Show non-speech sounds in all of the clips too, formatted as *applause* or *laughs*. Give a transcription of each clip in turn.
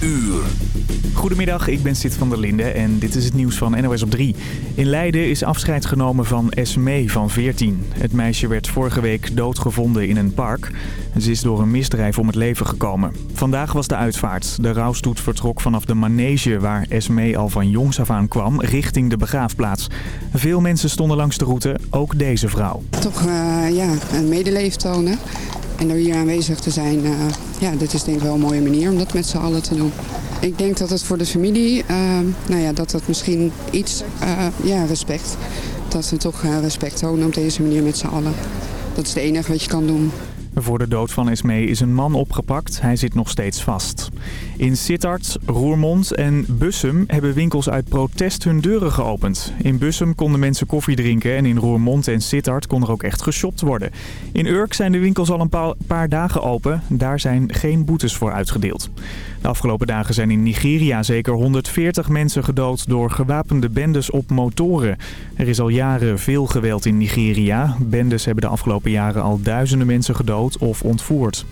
uur. Goedemiddag, ik ben Sid van der Linde en dit is het nieuws van NOS op 3. In Leiden is afscheid genomen van Esmee van 14. Het meisje werd vorige week doodgevonden in een park. Ze is door een misdrijf om het leven gekomen. Vandaag was de uitvaart. De rouwstoet vertrok vanaf de manege waar Esmee al van jongs af aan kwam, richting de begraafplaats. Veel mensen stonden langs de route, ook deze vrouw. Toch uh, ja, een medeleven tonen. En door hier aanwezig te zijn, uh, ja, dit is denk ik wel een mooie manier om dat met z'n allen te doen. Ik denk dat het voor de familie, uh, nou ja, dat het misschien iets, uh, ja, respect. Dat we toch respect tonen op deze manier met z'n allen. Dat is het enige wat je kan doen. Voor de dood van Esmee is een man opgepakt. Hij zit nog steeds vast. In Sittard, Roermond en Bussum hebben winkels uit protest hun deuren geopend. In Bussum konden mensen koffie drinken en in Roermond en Sittard kon er ook echt geshopt worden. In Urk zijn de winkels al een paar dagen open. Daar zijn geen boetes voor uitgedeeld. De afgelopen dagen zijn in Nigeria zeker 140 mensen gedood door gewapende bendes op motoren. Er is al jaren veel geweld in Nigeria. Bendes hebben de afgelopen jaren al duizenden mensen gedood of ontvoerd.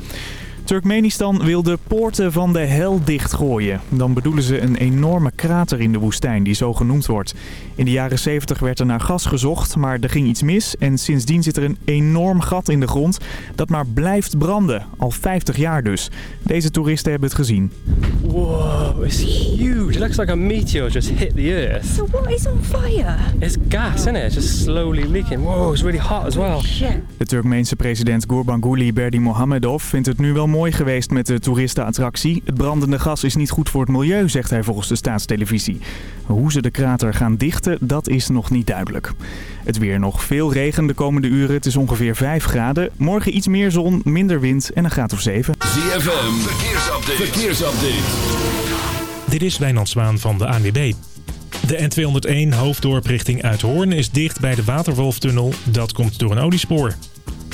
Turkmenistan wil de poorten van de hel dichtgooien. Dan bedoelen ze een enorme krater in de woestijn die zo genoemd wordt. In de jaren 70 werd er naar gas gezocht, maar er ging iets mis. En sindsdien zit er een enorm gat in de grond dat maar blijft branden. Al 50 jaar dus. Deze toeristen hebben het gezien. Wow, it's huge. It looks like a meteor just hit the earth. So what is on fire? It's gas, isn't it? Just slowly leaking. Wow, it's really hot as well. Shit. De Turkmeense president Gurbanguly Berdimuhamedov vindt het nu wel mooi geweest met de toeristenattractie. Het brandende gas is niet goed voor het milieu, zegt hij volgens de staatstelevisie. Hoe ze de krater gaan dichten, dat is nog niet duidelijk. Het weer nog veel regen de komende uren. Het is ongeveer 5 graden. Morgen iets meer zon, minder wind en een graad of 7. ZFM, verkeersupdate. verkeersupdate. Dit is Wijnand Zwaan van de ANWB. De N201 hoofddorp richting Uithoorn is dicht bij de Waterwolftunnel. Dat komt door een oliespoor.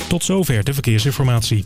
Tot zover de verkeersinformatie.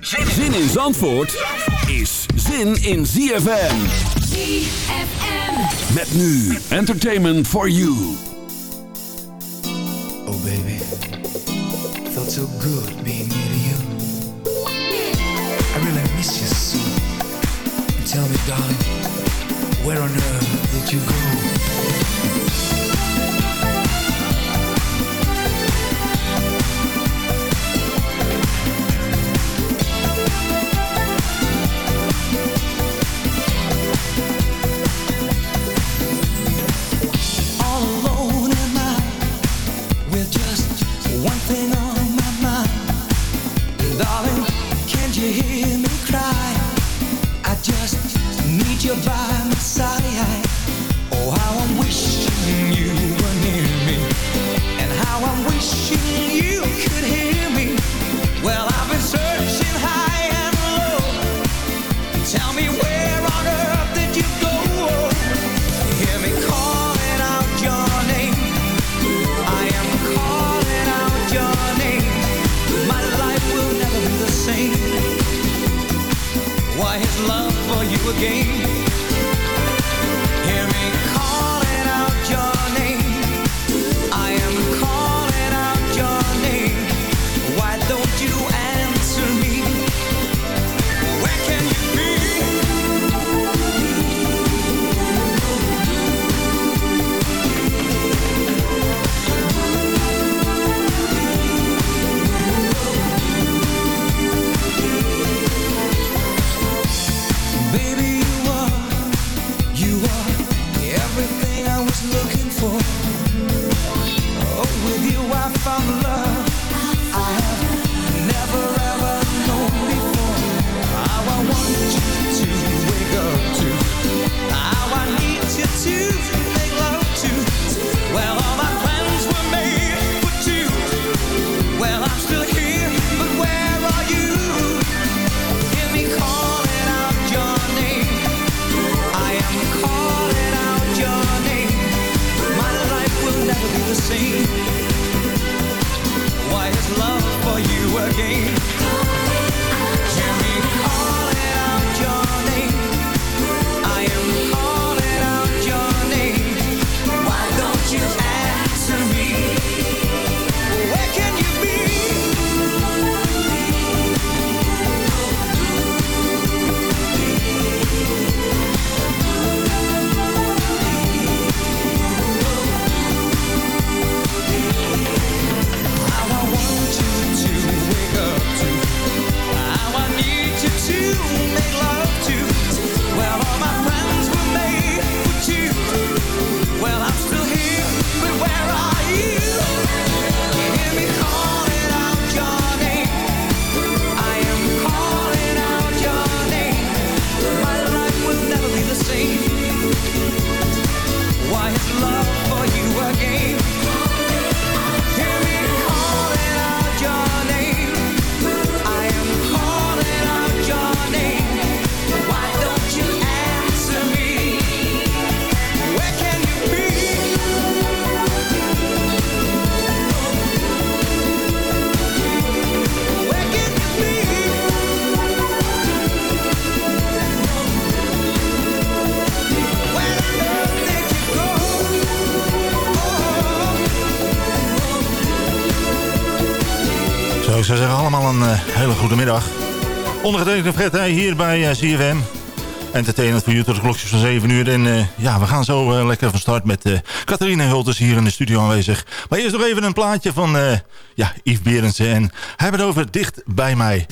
Zin in Zandvoort is zin in ZFM. ZFM. Met nu Entertainment for You. Oh baby, felt so good being near to you. I really miss you so. Tell me darling, where on earth did you go? For eh, hele goede middag. Ondergetekende Fred hier bij eh, CFM. Entertainment voor tot de klokjes van 7 uur. En eh, ja, we gaan zo eh, lekker van start met eh Catharina Hulters hier in de studio aanwezig. Maar eerst nog even een plaatje van ja, Yves Berendsen. En heeft het over Dicht bij mij.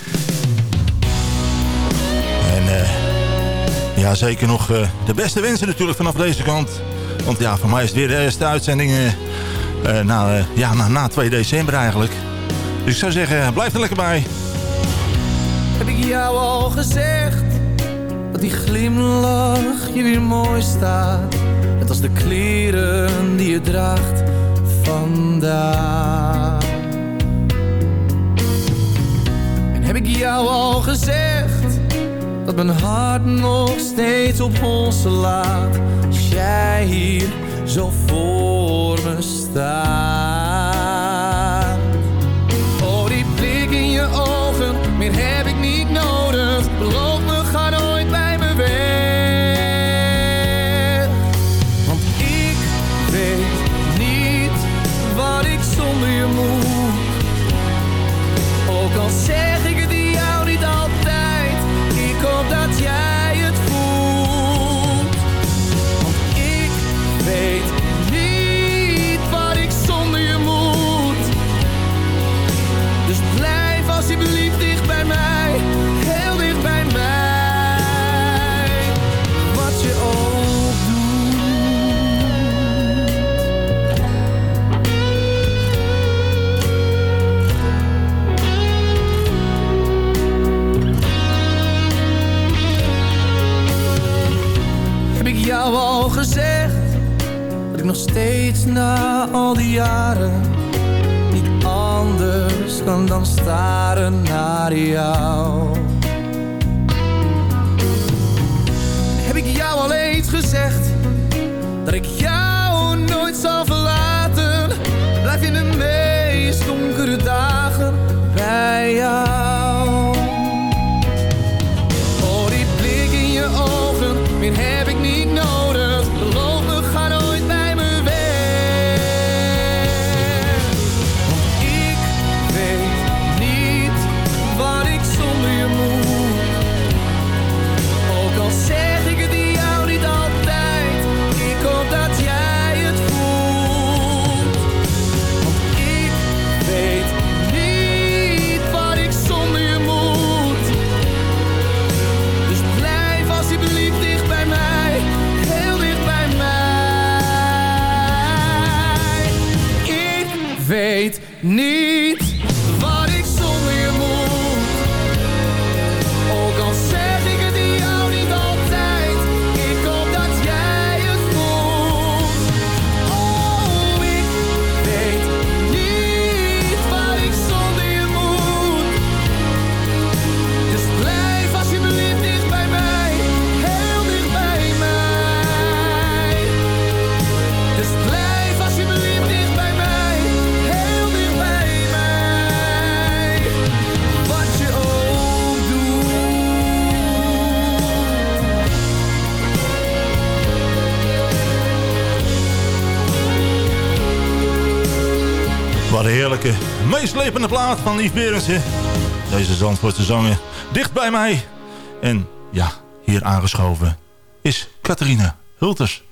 En ja, zeker nog de beste wensen natuurlijk vanaf deze kant. Want ja, voor mij is het weer de eerste uitzending na, ja, na, na 2 december eigenlijk. Dus ik zou zeggen, blijf er lekker bij. Heb ik jou al gezegd dat die glimlach je weer mooi staat? Net als de kleren die je draagt vandaag. En heb ik jou al gezegd dat mijn hart nog steeds op ons laat? Als jij hier zo voor me staat. Steeds na al die jaren niet anders kan dan staren naar jou. Heb ik jou al eens gezegd dat ik jou nooit zal verlaten? Blijf in de meest donkere dagen bij jou. Meeslepende plaat van Yves Berendsen. Deze Zandvoortse zanger dicht bij mij. En ja, hier aangeschoven is Catharina Hulters.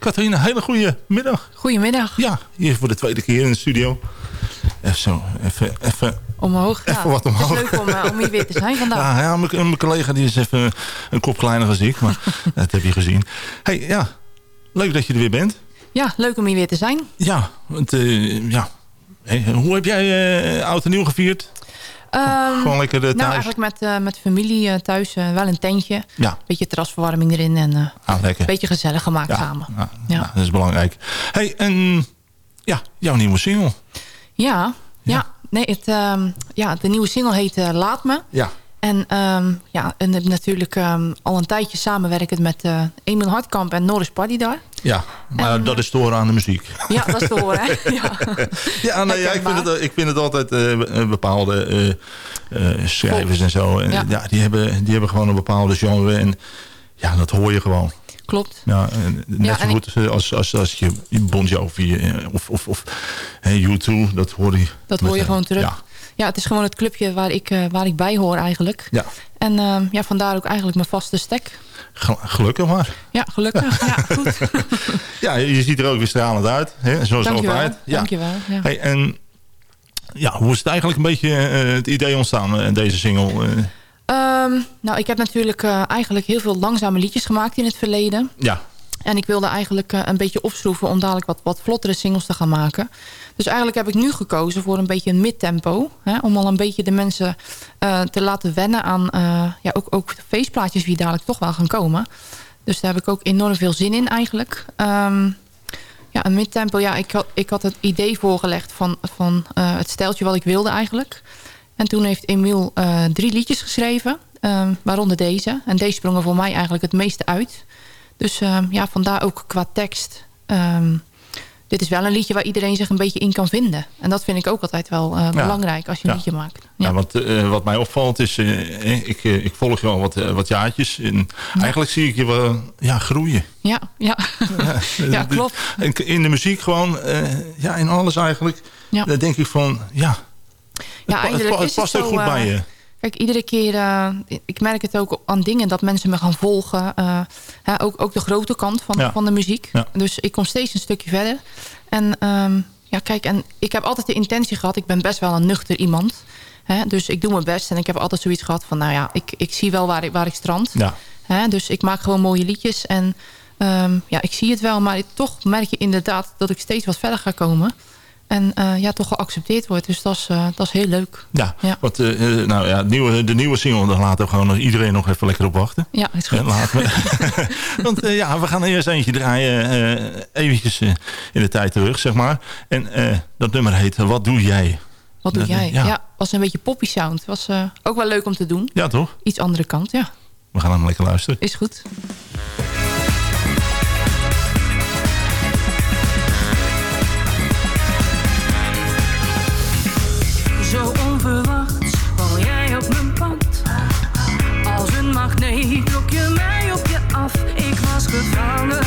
Catharina, hele goede middag. Goedemiddag. Ja, hier voor de tweede keer in de studio. Even zo, even, even, Omhoog. Ja, wat omhoog. Het is leuk om, eh, om hier weer te zijn *laughs* vandaag. Ja, ja mijn, mijn collega die is even een kop kleiner dan ik, maar *laughs* dat heb je gezien. hey, ja, leuk dat je er weer bent. Ja, leuk om hier weer te zijn. Ja, want, eh, ja. Hey, hoe heb jij eh oud en nieuw gevierd? Ehm, Gewoon lekker eh, thuis? Nou, eigenlijk met, eh, met familie thuis. wel een tentje. Ja. Beetje terrasverwarming erin. En eh, Ah, een beetje gezellig gemaakt Ja, samen. nou, Ja. nou, dat is belangrijk. hey, en ja, jouw nieuwe single. Ja, ja. Nee, het, ehm, ja, de nieuwe single heet Laat Me. Ja. En, ehm, ja, en natuurlijk ehm, al een tijdje samenwerkend met eh Emil Hartkamp en Norris Padidar. Ja, maar En- dat is te horen aan de muziek. Ja, dat is te horen. Hè? *laughs* Ja. Ja, nee, ja ik, vind het, ik vind het altijd eh, eh, bepaalde eh, eh, schrijvers en zo. En, Ja. ja. die, hebben, die hebben gewoon een bepaalde genre. En ja, dat hoor je gewoon. Klopt. Ja, net zo goed eh, als, als, als je Bon Jovi eh, of, of, of hey, U2, dat hoor je. Dat hoor je eh, gewoon terug. Ja, het is gewoon het clubje waar ik, eh, waar ik bij hoor eigenlijk. ja. En ehm, ja, vandaar ook eigenlijk mijn vaste stek. Gel- gelukkig maar. Ja, gelukkig. *laughs* Ja, goed. Ja, je ziet er ook weer stralend uit. Hè, zoals Dankjewel. altijd. Ja. Dankjewel. Ja. Hey, en ja, hoe is het eigenlijk een beetje eh, het idee ontstaan, eh, deze single? eh? Ehm, nou, ik heb natuurlijk eigenlijk heel veel langzame liedjes gemaakt in het verleden. ja, En ik wilde eigenlijk een beetje opschroeven om dadelijk wat, wat vlottere singles te gaan maken. Dus eigenlijk heb ik nu gekozen voor een beetje een midtempo. Om al een beetje de mensen eh, te laten wennen aan eh, ja, ook, ook feestplaatjes die dadelijk toch wel gaan komen. Dus daar heb ik ook enorm veel zin in eigenlijk. Ehm, ja, een midtempo. Ja, ik had, ik had het idee voorgelegd van, van eh, het steltje wat ik wilde eigenlijk. En toen heeft Emiel drie liedjes geschreven. ehm, waaronder deze. En deze sprong er voor mij eigenlijk het meeste uit. Dus ehm, ja, vandaar ook qua tekst. Dit is wel een liedje waar iedereen zich een beetje in kan vinden. En dat vind ik ook altijd wel eh, belangrijk als je een Ja. liedje maakt. Ja, want eh, wat mij opvalt is, eh, ik, ik volg je al wat, wat jaartjes. En eigenlijk zie ik je wel ja, groeien. Ja, ja. ja *laughs* klopt. En in de muziek gewoon, ja, in alles eigenlijk. Ja. Dan denk ik van, ja, Ja, het, het, past ook goed bij je. Kijk, iedere keer, eh, ik merk het ook aan dingen dat mensen me gaan volgen. eh, hè, ook, ook de grote kant van, Ja. van de muziek. Ja. Dus ik kom steeds een stukje verder. En ehm, ja, kijk, en ik heb altijd de intentie gehad, ik ben best wel een nuchter iemand. Hè, dus ik doe mijn best en ik heb altijd zoiets gehad van, nou ja, ik, ik zie wel waar ik, waar ik strand. Hè, dus ik maak gewoon mooie liedjes. En ehm, ja, ik zie het wel, maar toch merk je inderdaad dat ik steeds wat verder ga komen. En eh, ja, toch geaccepteerd wordt. Dus dat is, eh, dat is heel leuk. Ja, Ja. Want, eh, nou ja, nieuwe, de nieuwe single, daar laten we gewoon nog iedereen nog even lekker op wachten. Ja, is goed. Laten we. *laughs* Want ja, we gaan eerst eentje draaien, eventjes in de tijd terug, zeg maar. En dat nummer heet Wat doe jij? Wat doe jij? ja. Ja. was een beetje poppy sound. Was ook wel leuk om te doen. Ja, toch? Iets andere kant, ja. We gaan hem lekker luisteren. Is goed. Was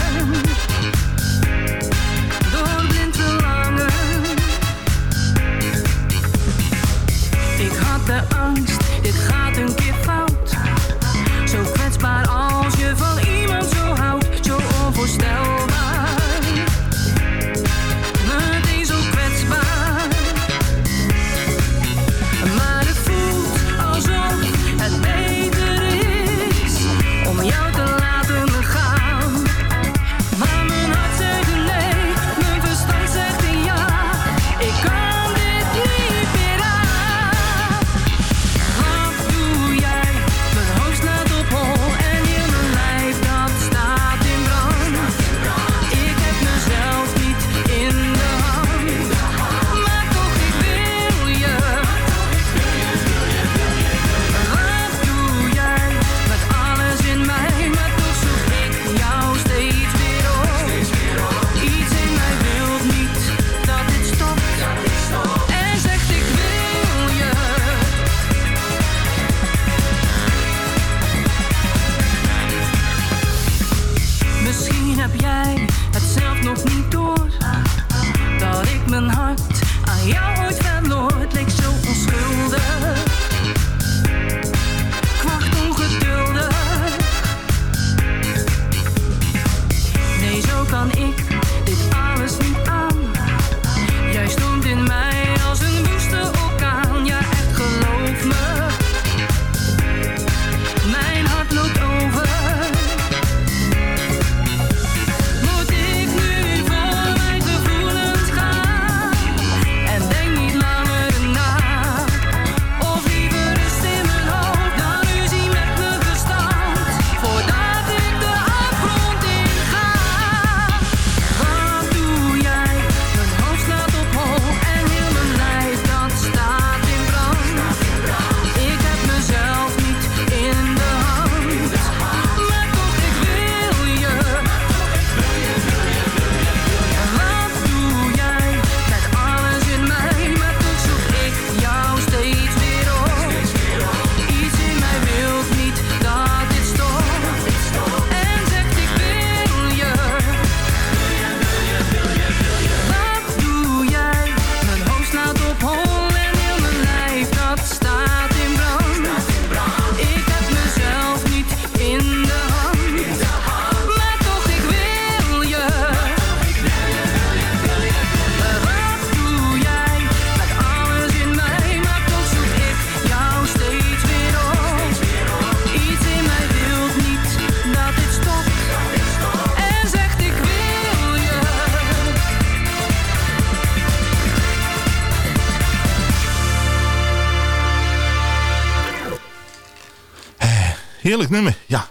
heerlijk nummer. Ja,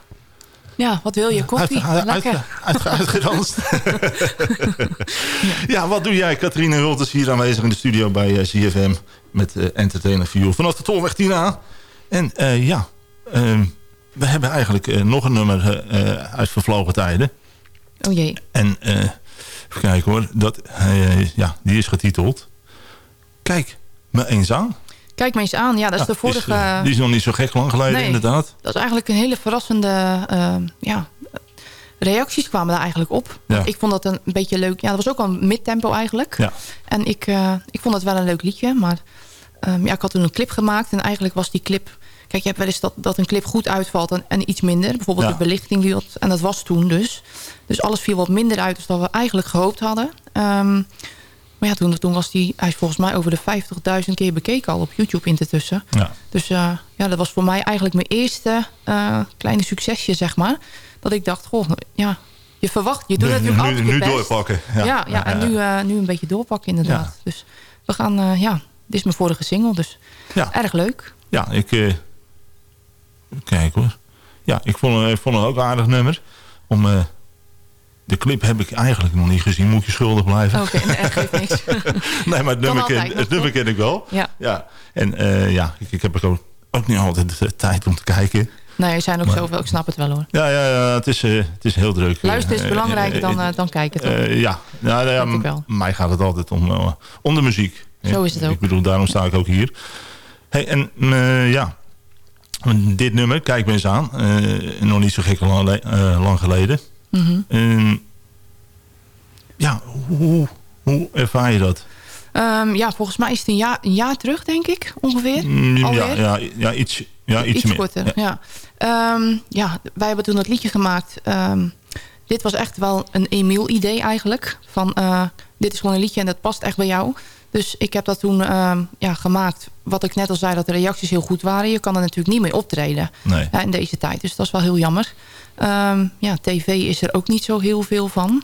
Ja, wat wil je? Koffie? Uit, Lekker. uit, uit, uitgedanst. *laughs* ja. wat doe jij, Catharine Hulters, hier aanwezig in de studio bij eh, CFM met eh, Entertainer View vanaf de Tolweg 10A. En eh, ja, ehm, we hebben eigenlijk nog een nummer eh, uit vervlogen tijden. Oh jee. En eh, even kijken hoor, dat, ja, die is getiteld Kijk me eens aan. Kijk me eens aan. Ja, dat is Ja, de vorige... eh, die is nog niet zo gek lang geleden, Nee. inderdaad. Dat is eigenlijk een hele verrassende... eh, ja, reacties kwamen daar eigenlijk op. Ja. Ik vond dat een beetje leuk. Ja, dat was ook al midtempo eigenlijk. Ja. En ik, eh, ik vond het wel een leuk liedje. Maar ehm, ja, ik had toen een clip gemaakt. En eigenlijk was die clip... Kijk, je hebt wel eens dat, dat een clip goed uitvalt en, en iets minder. Bijvoorbeeld Ja. de belichting. Die en dat was toen dus. Dus alles viel wat minder uit dan we eigenlijk gehoopt hadden. Ehm, maar ja, toen, toen was die, hij is volgens mij over de 50.000 keer bekeken al op YouTube intussen. Ja. Dus eh, ja, dat was voor mij eigenlijk mijn eerste eh, kleine succesje, zeg maar. Dat ik dacht, goh, ja, je verwacht, je doet Nu- natuurlijk nu- altijd nu best. doorpakken, ja. Ja, ja, en nu, eh, nu een beetje doorpakken inderdaad. Dus we gaan, ja, dit is mijn vorige single, dus Ja. erg leuk. Ja, ik... kijk hoor. Ja, ik vond, het- ik vond het ook een aardig nummer. Om, de clip heb ik eigenlijk nog niet gezien. Moet je schuldig blijven. Oké, nee, geeft niks. *laughs* *laughs* nee, maar het nummer, ken, het nummer ken ik wel. Ja. ja. En eh, ja, ik, ik heb ook, ook niet altijd de tijd om te kijken. Nee, er zijn ook Maar- zoveel, ik snap het wel hoor. Ja, ja, ja het, is, eh, het is heel druk. Luisteren is Eh, belangrijker eh, dan, eh, eh, dan kijken, toch? eh, ja, nou, nou ja, mij gaat het altijd om, eh, om de muziek. Zo is het ook. Ik bedoel, daarom sta ik ook hier. Hey, en eh, ja, dit nummer, kijk me eens aan. eh, nog niet zo gek lang, eh, lang geleden. Mhm. En ja, hoe, hoe ervaar je dat? Ehm, ja, volgens mij is het een jaar, een jaar terug, denk ik, ongeveer. Mm, ja, ja, ja, iets, ja, iets, iets meer. korter, Ja. ja. Ehm, ja, wij hebben toen dat liedje gemaakt. Ehm, dit was echt wel een Emiel-idee eigenlijk. Van, eh, dit is gewoon een liedje en dat past echt bij jou. Dus ik heb dat toen ehm, ja, gemaakt. Wat ik net al zei, dat de reacties heel goed waren. Je kan er natuurlijk niet mee optreden Nee. ja, in deze tijd. Dus dat is wel heel jammer. Ehm, ja, tv is er ook niet zo heel veel van.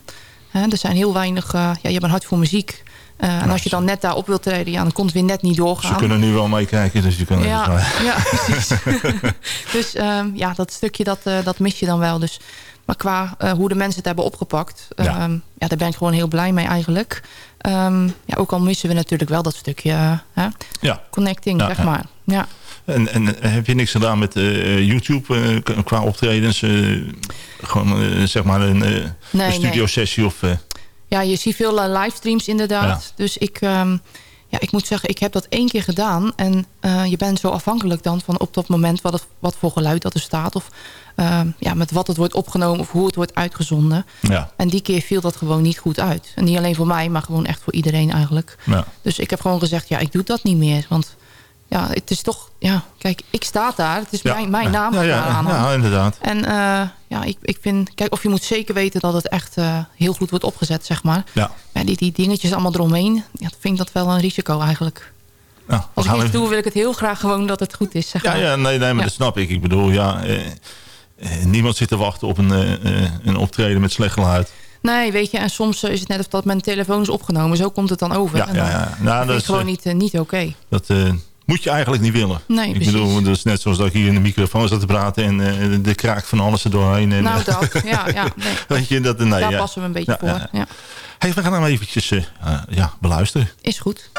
Er zijn heel weinig... eh, ja, je hebt een hart voor muziek. Eh, en als je dan net daarop wilt treden... Ja, dan komt het weer net niet doorgaan. Ze kunnen nu wel meekijken, dus je kan Ja, *laughs* ja precies. *laughs* dus ehm, ja, dat stukje dat, eh, dat mis je dan wel. Dus, maar qua hoe de mensen het hebben opgepakt... Ja. Ja. ja, daar ben ik gewoon heel blij mee eigenlijk. Ehm, ja, ook al missen we natuurlijk wel dat stukje hè, Ja. connecting, zeg maar. Ja. En, en eh, heb je niks gedaan met eh, YouTube eh, k- qua optredens? gewoon zeg maar een, Nee, een studio sessie of... ja, je ziet veel livestreams inderdaad. Dus ik, ehm, ja, ik moet zeggen, ik heb dat één keer gedaan. En je bent zo afhankelijk dan van op dat moment wat, het, wat voor geluid dat er staat. Of ehm, ja, met wat het wordt opgenomen of hoe het wordt uitgezonden. ja, En die keer viel dat gewoon niet goed uit. En niet alleen voor mij, maar gewoon echt voor iedereen eigenlijk. ja. Dus ik heb gewoon gezegd, ja, ik doe dat niet meer. Want ja, het is toch... Ja, kijk, ik sta daar. Het is Ja. mijn, mijn naam ja, ja, aan ja, inderdaad. En eh, ja, ik, ik vind... Kijk, of je moet zeker weten dat het echt eh, heel goed wordt opgezet, zeg maar. Ja. Ja, die, die dingetjes allemaal eromheen. Ja, vind ik dat wel een risico eigenlijk. Ja, Als ik iets even- doe, wil ik het heel graag gewoon dat het goed is, zeg ja, maar. ja, nee, nee maar Ja. dat snap ik. Ik bedoel, ja, eh, eh, niemand zit te wachten op een, eh, een optreden met slecht geluid. Nee, weet je, en soms is het net of dat mijn telefoon is opgenomen. Zo komt het dan over. Ja, en ja, dan, ja. Nou, dat is gewoon niet, niet oké. Dat eh, moet je eigenlijk niet willen. Nee, ik precies. bedoel, dat is net zoals dat ik hier in de microfoon zat te praten en eh de kraakt van alles er doorheen. En, Nou, eh, dat. Ja, ja. *laughs* Nee. Weet je, dat, nee, Daar ja. passen we een beetje Ja, voor. ja. Hey, we gaan hem eventjes eh, eh, ja, beluisteren. Is goed.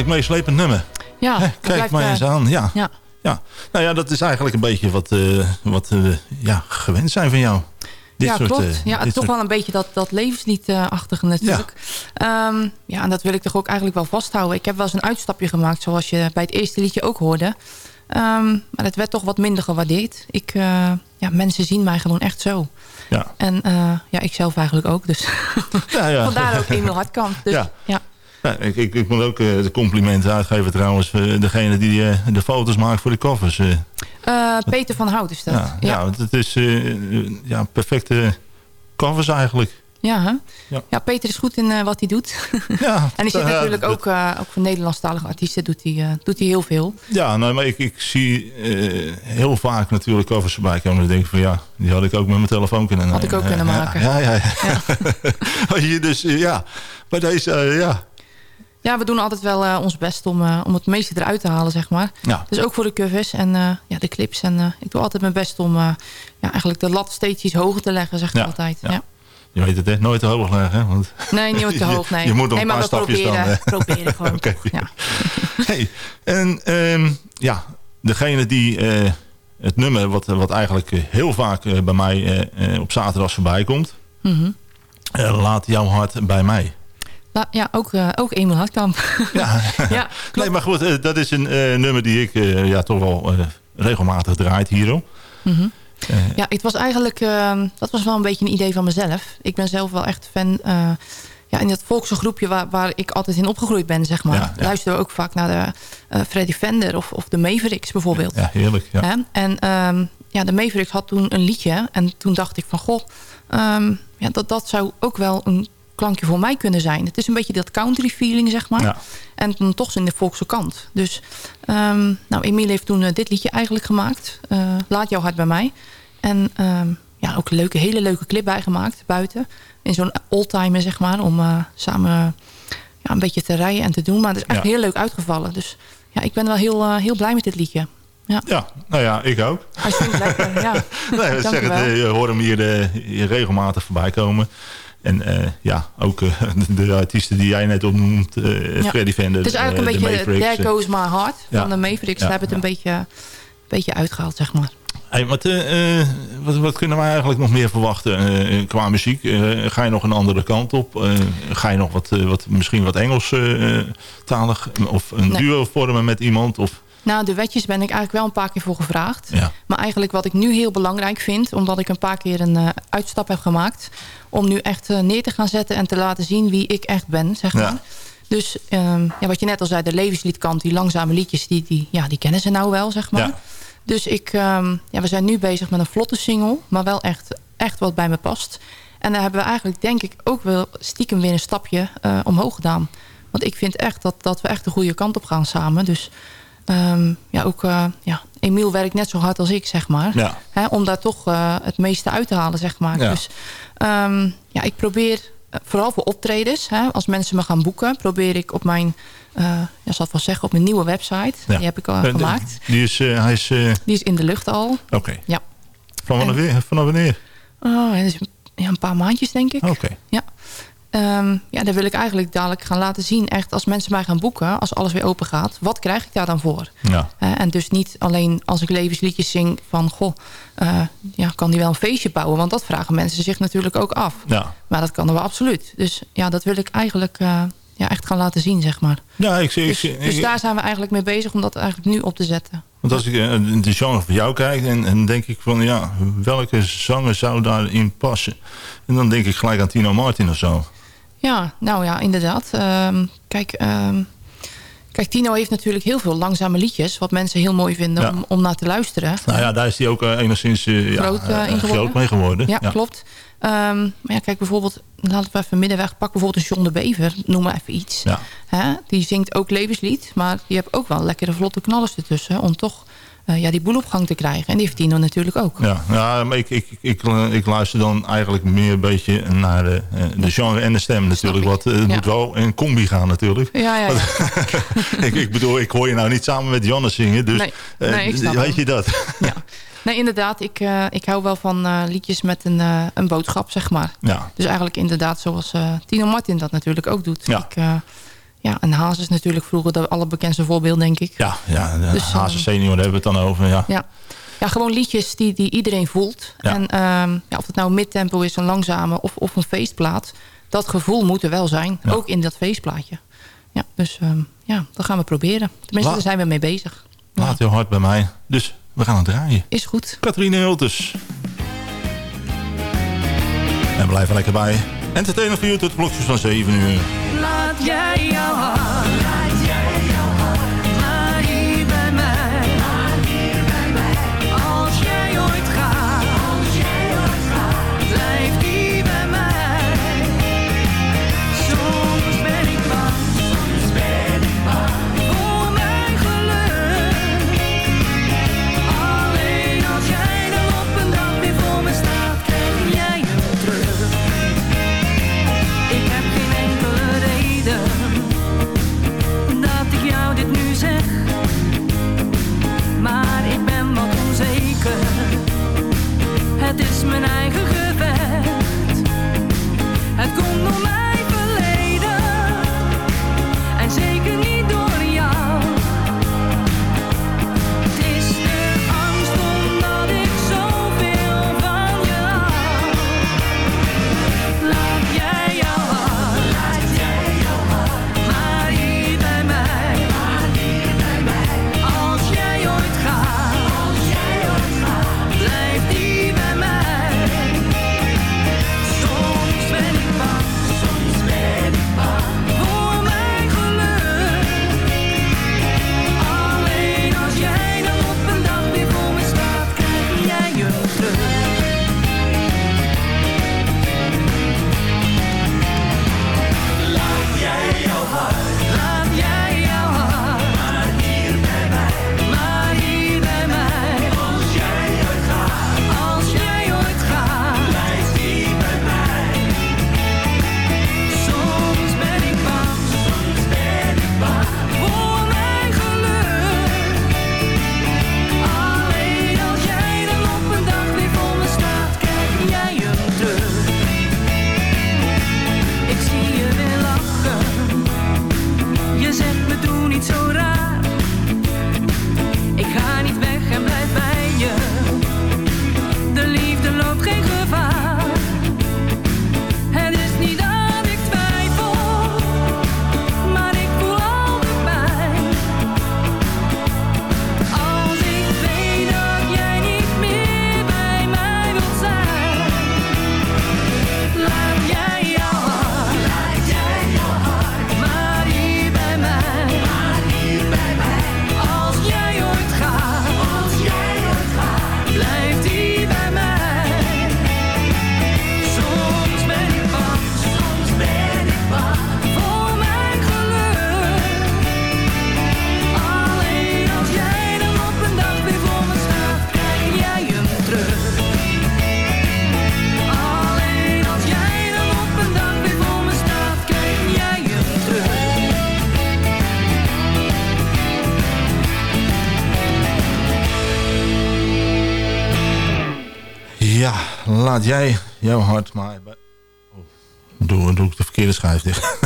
Heerlijk meeslepend nummer. Ja, Hè, kijk maar eh, eens aan. Ja. Ja. Ja. Nou ja, dat is eigenlijk een beetje wat, eh, wat we ja, gewend zijn van jou. Dit ja, soort, klopt. eh, ja, toch soort- wel een beetje dat, dat levensliedachtige natuurlijk. Ja. ja, en dat wil ik toch ook eigenlijk wel vasthouden. Ik heb wel eens een uitstapje gemaakt, zoals je bij het eerste liedje ook hoorde. Ehm, maar het werd toch wat minder gewaardeerd. Ik, eh, ja, mensen zien mij gewoon echt zo. Ja. En eh, ja, ik zelf eigenlijk ook. Dus Ja, ja. *laughs* vandaar ook Emil Hartkamp. Dus, Ja. ja. Ik, ik, ik moet ook eh, de complimenten uitgeven trouwens. eh, degene die eh, de foto's maakt voor de covers. eh. Eh, Peter van Hout is dat. ja, Ja, het is eh, ja, perfecte covers eigenlijk. ja, hè? Ja. ja. Peter is goed in eh, wat hij doet. *laughs* Ja, en hij zit natuurlijk ook, eh, ook voor Nederlandstalige artiesten doet hij, eh, doet hij heel veel. Ja, nou, maar ik, ik zie eh, heel vaak natuurlijk covers voorbij komen. En dan denk ik van ja, die had ik ook met mijn telefoon kunnen Had nemen. ik ook kunnen maken. Ja, ja, ja. *laughs* Dus eh, ja, bij deze, eh, ja. Ja, we doen altijd wel eh, ons best om, eh, om het meeste eruit te halen, zeg maar. Ja. Dus ook voor de covers en eh, ja, de clips. En ik doe altijd mijn best om ja, eigenlijk de lat steeds iets hoger te leggen, zeg ik Ja, altijd. ja. Ja. Je weet het, hè? Nooit te hoog leggen. Hè? Want Nee, niet te *laughs* hoog, nee. Je moet nog nee, een paar stapjes proberen, dan. proberen *laughs* gewoon. Oké. Ja. *laughs* Hey, en ehm, ja, degene die het nummer wat, wat eigenlijk heel vaak bij mij op zaterdag voorbij komt. Mhm. laat jouw hart bij mij. La- ja, ook, eh, ook Emil Hartkamp. *laughs* Ja, *laughs* ja, nee, maar goed, eh, dat is een eh, nummer die ik ja, toch wel regelmatig draait hierom. Mhm. Ja, het was eigenlijk, eh, dat was wel een beetje een idee van mezelf. Ik ben zelf wel echt fan ja, in dat volkse groepje waar, waar ik altijd in opgegroeid ben, zeg maar. Ja, ja. Luisteren we ook vaak naar de Freddy Fender of, of de Mavericks bijvoorbeeld. ja, heerlijk. Ja. Hè? En ehm, ja, de Mavericks had toen een liedje. En toen dacht ik van, goh, ehm, ja, dat, dat zou ook wel een klankje voor mij kunnen zijn. Het is een beetje dat country feeling, zeg maar. Ja. En dan toch in de volkse kant. Dus, ehm nou, Emiel heeft toen eh, dit liedje eigenlijk gemaakt. eh, Laat jouw hart bij mij. En ehm, ja, ook een leuke, hele leuke clip bijgemaakt buiten. In zo'n oldtimer, zeg maar. Om eh, samen ja, een beetje te rijden en te doen. Maar het is echt Ja. heel leuk uitgevallen. Dus ja, ik ben wel heel, heel blij met dit liedje. Ja. ja, nou ja, ik ook. Zingt lekker, ja. *laughs* Nee, zeg het, je hoort hem hier, eh, hier regelmatig voorbij komen. En eh, ja, ook eh, *laughs* de artiesten die jij net opnoemt, eh Ja. Freddy Fender. Het is eigenlijk een beetje There. Goes My Heart Ja. van de Mavericks. Ja, Ze hebben het een beetje, beetje uitgehaald, zeg maar. Hey, wat, wat, wat kunnen wij eigenlijk nog meer verwachten eh, qua muziek? Eh, ga je nog een andere kant op? Eh, ga je nog wat, wat, misschien wat Engels eh, talig of een Nee. duo vormen met iemand? Of Nou, de wetjes ben ik eigenlijk wel een paar keer voor gevraagd. Ja. Maar eigenlijk wat ik nu heel belangrijk vind... omdat ik een paar keer een eh, uitstap heb gemaakt... om nu echt eh, neer te gaan zetten en te laten zien wie ik echt ben, zeg Ja. maar. Dus ehm, ja, wat je net al zei, de levensliedkant, die langzame liedjes... die, die, ja, die kennen ze nou wel, zeg maar. Ja. Dus ik, ehm, ja, we zijn nu bezig met een vlotte single... maar wel echt, echt wat bij me past. En daar hebben we eigenlijk, denk ik, ook wel stiekem weer een stapje eh, omhoog gedaan. Want ik vind echt dat, dat we echt de goede kant op gaan samen. Dus ehm, ja, ook eh, ja, Emiel werkt net zo hard als ik, zeg maar. Ja. Hè, om daar toch eh, het meeste uit te halen, zeg maar. Ja. Dus ehm, ja, ik probeer, eh, vooral voor optredens... Hè, als mensen me gaan boeken, probeer ik op mijn... eh ja, zal wel zeggen, op mijn nieuwe website. Ja. Die heb ik al gemaakt. Die is, hij is... Die is in de lucht al. Oké. Ja. Van wanneer? Vanaf wanneer? Oh, ja, dus, ja, een paar maandjes, denk ik. Oké. Ja. Ehm, ja, daar wil ik eigenlijk dadelijk gaan laten zien. Echt, als mensen mij gaan boeken, als alles weer open gaat... wat krijg ik daar dan voor? Ja. Eh, en dus niet alleen als ik levensliedjes zing van... goh, eh, ja, kan die wel een feestje bouwen? Want dat vragen mensen zich natuurlijk ook af. Ja. Maar dat kan er wel absoluut. Dus ja, dat wil ik eigenlijk eh, ja, echt gaan laten zien, zeg maar. Ja, ik zie... Dus, ik, dus daar zijn we eigenlijk mee bezig om dat eigenlijk nu op te zetten. Want als ik de genre van jou kijk, en, en denk ik van ja, welke zanger zou daarin passen? En dan denk ik gelijk aan Tino Martin of zo. Ja, nou ja, inderdaad. Ehm, kijk, ehm, kijk, Tino heeft natuurlijk heel veel langzame liedjes... wat mensen heel mooi vinden Ja. om, om naar te luisteren. Nou ja, daar is hij ook eh, enigszins eh, ja, Groot, eh, eh, in geworden. groot mee geworden. Ja, klopt. Ehm, maar ja, kijk, bijvoorbeeld, laten we even middenweg pakken. Bijvoorbeeld een John de Bever, noem maar even iets. Ja. Hè? Die zingt ook levenslied, maar die heeft ook wel lekkere vlotte knallers ertussen... om toch eh, ja, die boel op gang te krijgen. En die heeft Tino natuurlijk ook. Ja, ja maar ik, ik, ik, ik luister dan eigenlijk meer een beetje naar de, eh, de genre en de stem natuurlijk. Want eh, het Ja. moet wel in combi gaan natuurlijk. Ja, ja, ja. *laughs* ik, ik bedoel, ik hoor je nou niet samen met Janne zingen. Dus Nee, eh, nee, ik snap weet hem. je dat? *laughs* Nee, inderdaad. Ik, eh, ik hou wel van eh, liedjes met een, eh, een boodschap, zeg maar. Ja. Dus eigenlijk inderdaad zoals eh, Tino Martin dat natuurlijk ook doet. Ja. Ik, eh, ja, en Haas is natuurlijk vroeger de allerbekendste voorbeeld, denk ik. Ja, ja Dus, eh, Hazen senior daar hebben we het dan over. Ja. Ja. ja, gewoon liedjes die, die iedereen voelt. Ja. En ehm, ja, of het nou midtempo is, een langzame of, of een feestplaat. Dat gevoel moet er wel zijn. Ja. Ook in dat feestplaatje. Ja, dus ehm, ja, dat gaan we proberen. Tenminste, Wa- daar zijn we mee bezig. Laat heel hard bij mij. Dus we gaan het draaien. Is goed. Catharine Hultes. En blijf er lekker bij. Entertainer voor u tot klokjes van 7 uur. Jij jouw het is mijn eigen gevecht. Het komt mij. Laat jij jouw hart maar... Oh, doe, doe ik de verkeerde schijf dicht.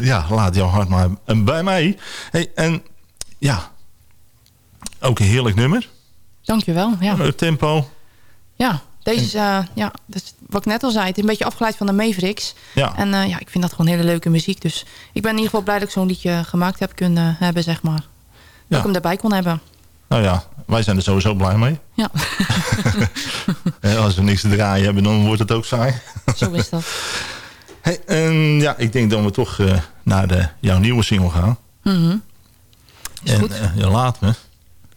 *laughs* ja, laat jouw hart maar bij mij. Hey, en ja, ook een heerlijk nummer. Dankjewel, ja. Uh, tempo. Ja, deze is, uh, ja, dus wat ik net al zei, het is een beetje afgeleid van de Mavericks. Ja. En uh, ja, ik vind dat gewoon hele leuke muziek. Dus ik ben in ieder geval blij dat ik zo'n liedje gemaakt heb kunnen hebben, zeg maar. Dat Ja. ik hem erbij kon hebben. Nou ja, wij zijn er sowieso blij mee. Ja, *laughs* Eh, Als we niks te draaien hebben, dan wordt het ook saai. zo is dat. *laughs* Hey, en ja, ik denk dat we toch eh, naar de, jouw nieuwe single gaan. Is en goed. eh, je laat me.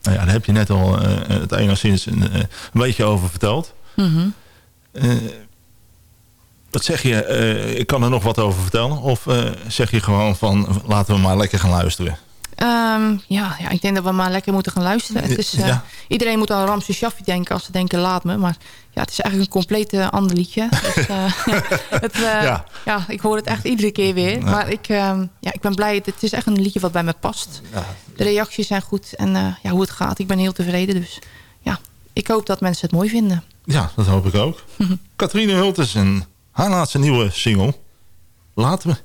Nou ja, daar heb je net al het enigszins een, een beetje over verteld. Mhm. Eh, wat zeg je? ik kan er nog wat over vertellen? Of zeg je gewoon van laten we maar lekker gaan luisteren? Ehm, ja, ja, ik denk dat we maar lekker moeten gaan luisteren. Het is, eh, Ja. Iedereen moet aan Ramses Shaffi denken als ze denken laat me. Maar ja, het is eigenlijk een compleet eh, ander liedje. *laughs* Dus, *laughs* het, eh, Ja. ja. ik hoor het echt iedere keer weer. Maar ik, ehm, ja, ik ben blij. Het, is echt een liedje wat bij me past. De reacties zijn goed. En ja, hoe het gaat, ik ben heel tevreden. Dus ja, ik hoop dat mensen het mooi vinden. Ja, dat hoop ik ook. *laughs* Catharine Hulters en haar laatste nieuwe single. Laten we.